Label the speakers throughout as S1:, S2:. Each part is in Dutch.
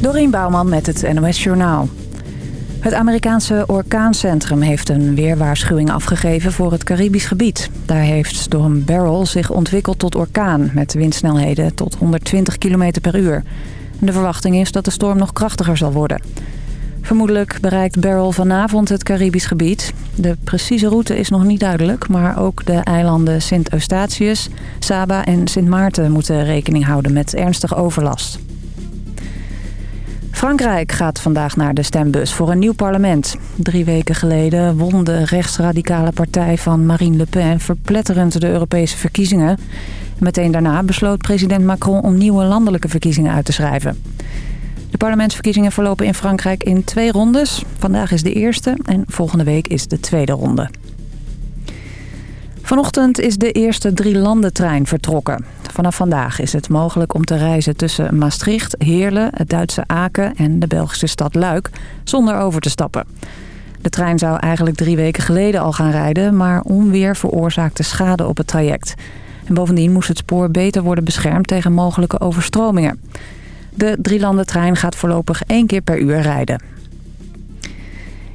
S1: Dorien Bouwman met het NOS Journaal. Het Amerikaanse orkaancentrum heeft een weerwaarschuwing afgegeven voor het Caribisch gebied. Daar heeft storm Beryl zich ontwikkeld tot orkaan met windsnelheden tot 120 km per uur. De verwachting is dat de storm nog krachtiger zal worden. Vermoedelijk bereikt Beryl vanavond het Caribisch gebied. De precieze route is nog niet duidelijk, maar ook de eilanden Sint Eustatius, Saba en Sint Maarten moeten rekening houden met ernstige overlast. Frankrijk gaat vandaag naar de stembus voor een nieuw parlement. Drie weken geleden won de rechtsradicale partij van Marine Le Pen verpletterend de Europese verkiezingen. Meteen daarna besloot president Macron om nieuwe landelijke verkiezingen uit te schrijven. De parlementsverkiezingen verlopen in Frankrijk in twee rondes. Vandaag is de eerste en volgende week is de tweede ronde. Vanochtend is de eerste drie-landentrein vertrokken. Vanaf vandaag is het mogelijk om te reizen tussen Maastricht, Heerlen, het Duitse Aken en de Belgische stad Luik zonder over te stappen. De trein zou eigenlijk drie weken geleden al gaan rijden, maar onweer veroorzaakte schade op het traject. En bovendien moest het spoor beter worden beschermd tegen mogelijke overstromingen. De drielandentrein gaat voorlopig één keer per uur rijden.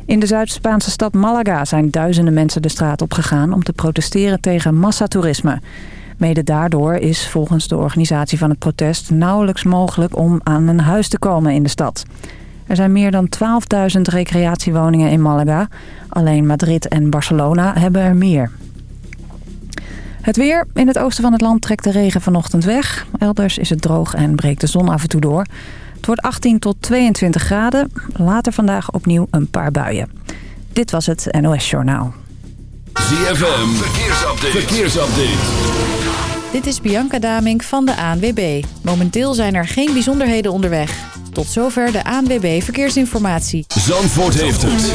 S1: In de Zuid-Spaanse stad Malaga zijn duizenden mensen de straat op gegaan om te protesteren tegen massatoerisme. Mede daardoor is volgens de organisatie van het protest nauwelijks mogelijk om aan een huis te komen in de stad. Er zijn meer dan 12.000 recreatiewoningen in Malaga. Alleen Madrid en Barcelona hebben er meer. Het weer. In het oosten van het land trekt de regen vanochtend weg. Elders is het droog en breekt de zon af en toe door. Het wordt 18 tot 22 graden. Later vandaag opnieuw een paar buien. Dit was het NOS Journaal.
S2: ZFM. Verkeersupdate. Verkeersupdate.
S3: Dit is Bianca Damink van de ANWB. Momenteel zijn er geen bijzonderheden onderweg. Tot zover de ANWB Verkeersinformatie.
S2: Zandvoort heeft het.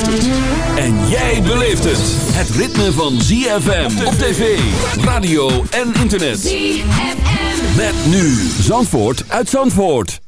S2: En jij beleeft het. Het ritme van ZFM op tv, radio en internet. ZFM. Met nu Zandvoort uit Zandvoort.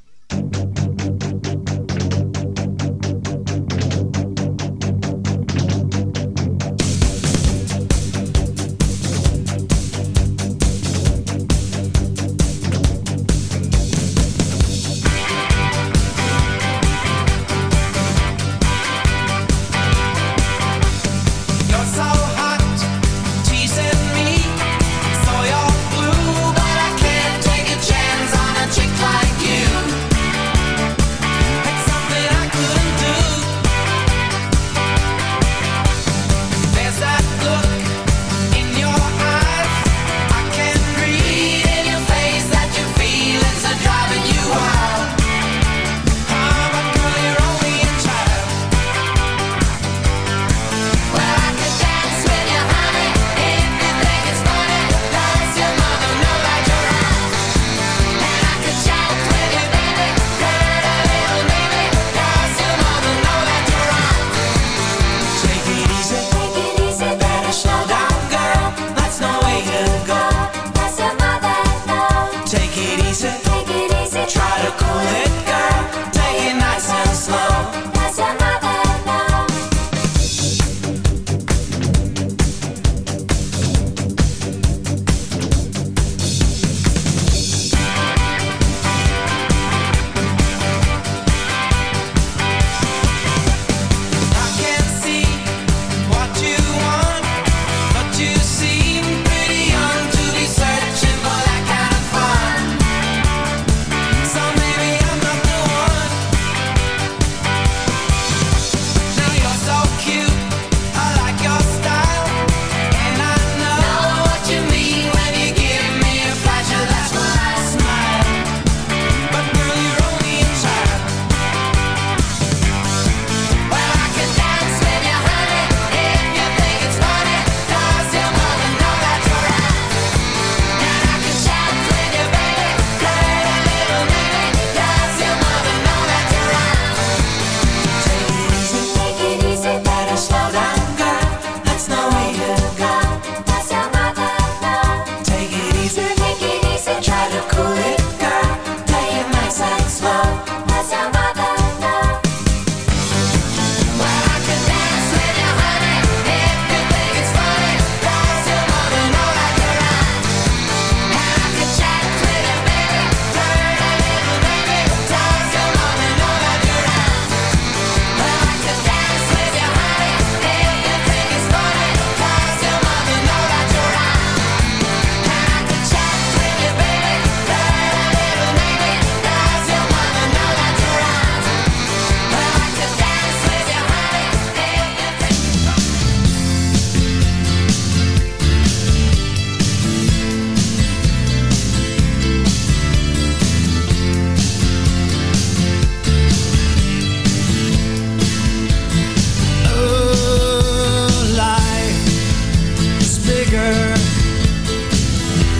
S4: bigger.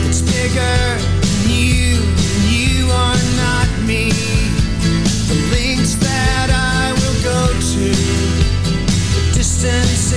S4: It's bigger than you,
S5: and you are not me. The links that I will go to, the distance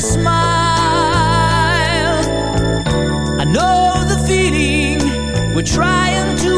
S5: smile. I know
S6: the feeling we're trying
S7: to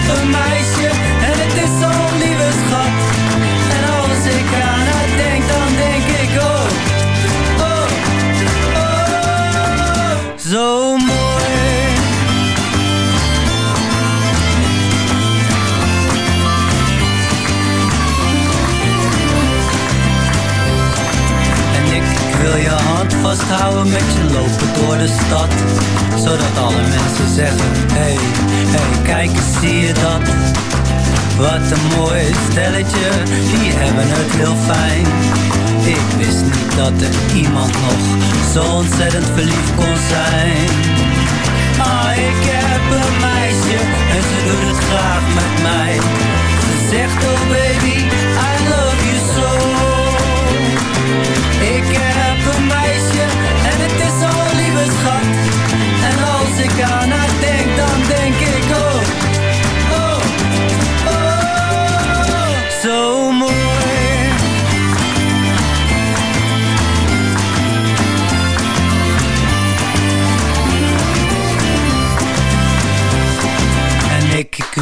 S7: de Zodat alle mensen zeggen Hey, hey, kijk eens, zie je dat? Wat een mooi stelletje Die hebben het heel fijn. Ik wist niet dat er iemand nog Zo ontzettend verliefd kon zijn. Ah, ik heb een meisje En ze doet het graag met mij. Ze zegt oh baby, I love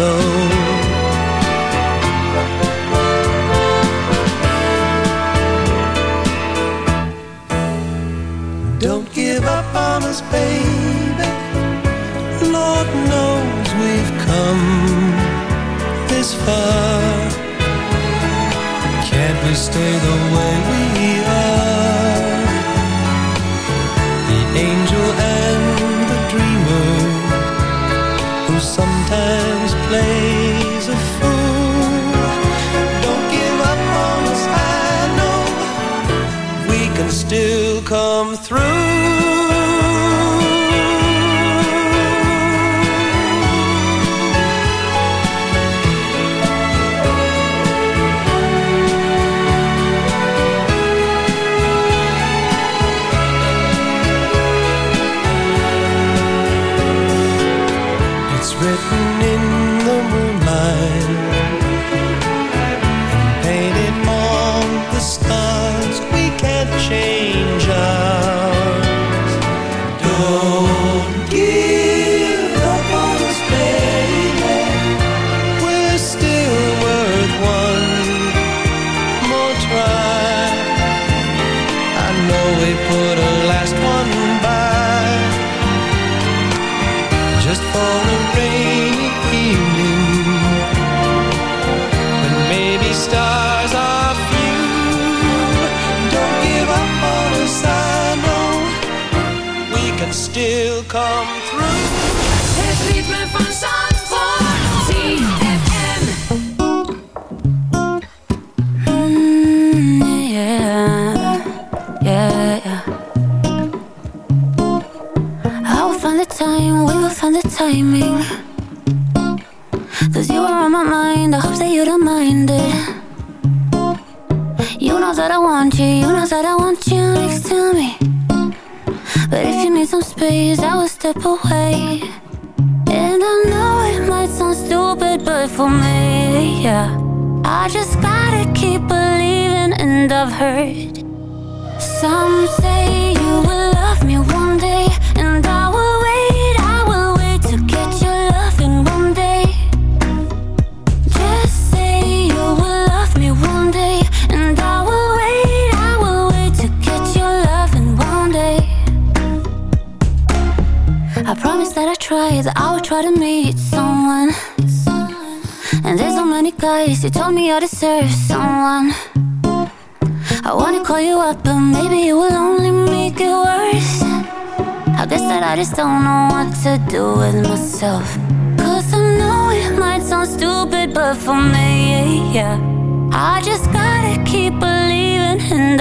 S7: so.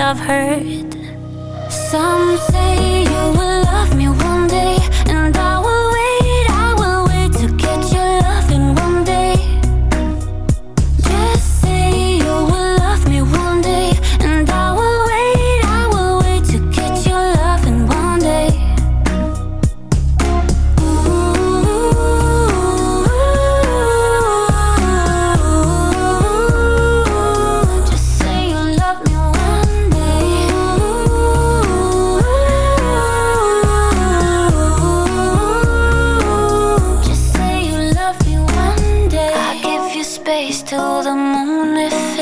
S8: I've heard. Some say you will.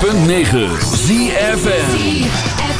S4: .9 106.9 ZFN